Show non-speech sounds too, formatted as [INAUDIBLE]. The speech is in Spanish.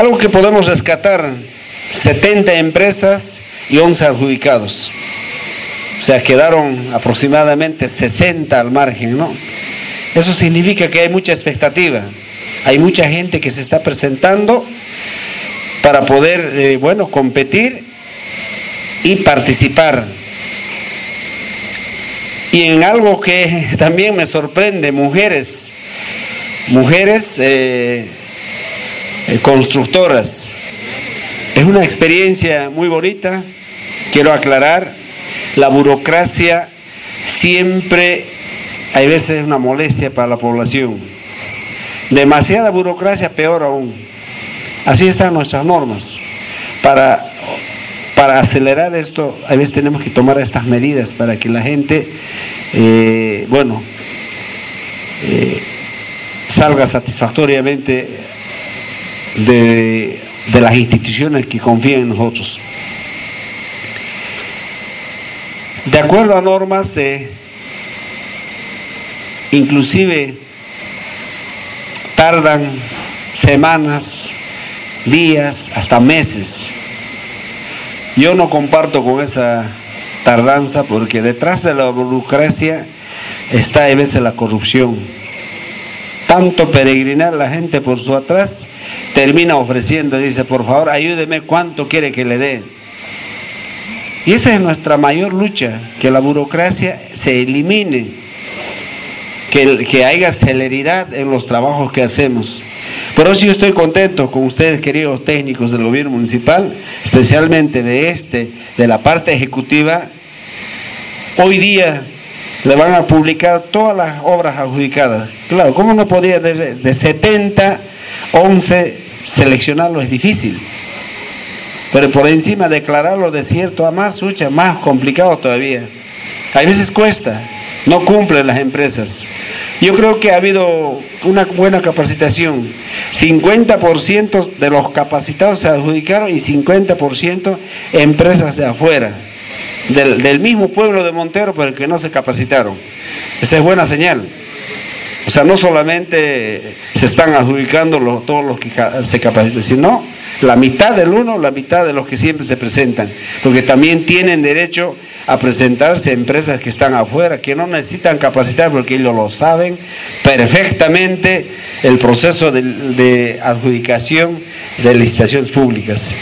Algo que podemos rescatar, 70 empresas y 11 adjudicados. O sea, quedaron aproximadamente 60 al margen, ¿no? Eso significa que hay mucha expectativa, hay mucha gente que se está presentando para poder, eh, bueno, competir y participar. Y en algo que [LAUGHS] también me sorprende, mujeres, mujeres eh, constructoras. Es una experiencia muy bonita, quiero aclarar, la burocracia siempre, hay veces, es una molestia para la población. Demasiada burocracia, peor aún. Así están nuestras normas. Para, para acelerar esto, a veces tenemos que tomar estas medidas para que la gente, eh, bueno, eh, salga satisfactoriamente de, de las instituciones que confían en nosotros. De acuerdo a normas, eh, inclusive tardan semanas, días, hasta meses. Yo no comparto con esa tardanza porque detrás de la burocracia está a veces la corrupción. Tanto peregrinar la gente por su atrás termina ofreciendo, dice, por favor, ayúdeme, ¿cuánto quiere que le dé? Y esa es nuestra mayor lucha, que la burocracia se elimine, que, que haya celeridad en los trabajos que hacemos. Por eso yo estoy contento con ustedes, queridos técnicos del gobierno municipal, especialmente de este, de la parte ejecutiva. Hoy día le van a publicar todas las obras adjudicadas. Claro, ¿cómo no podía de, de 70, 11 seleccionarlo? Es difícil. Pero por encima declararlo desierto a más sucha, más complicado todavía. A veces cuesta, no cumplen las empresas. Yo creo que ha habido una buena capacitación. 50% de los capacitados se adjudicaron y 50% empresas de afuera, del, del, mismo pueblo de Montero, pero que no se capacitaron. Esa es buena señal. O sea, no solamente se están adjudicando todos los que se capacitan, sino la mitad del uno, la mitad de los que siempre se presentan, porque también tienen derecho a presentarse empresas que están afuera, que no necesitan capacitar porque ellos lo saben perfectamente el proceso de, de adjudicación de licitaciones públicas.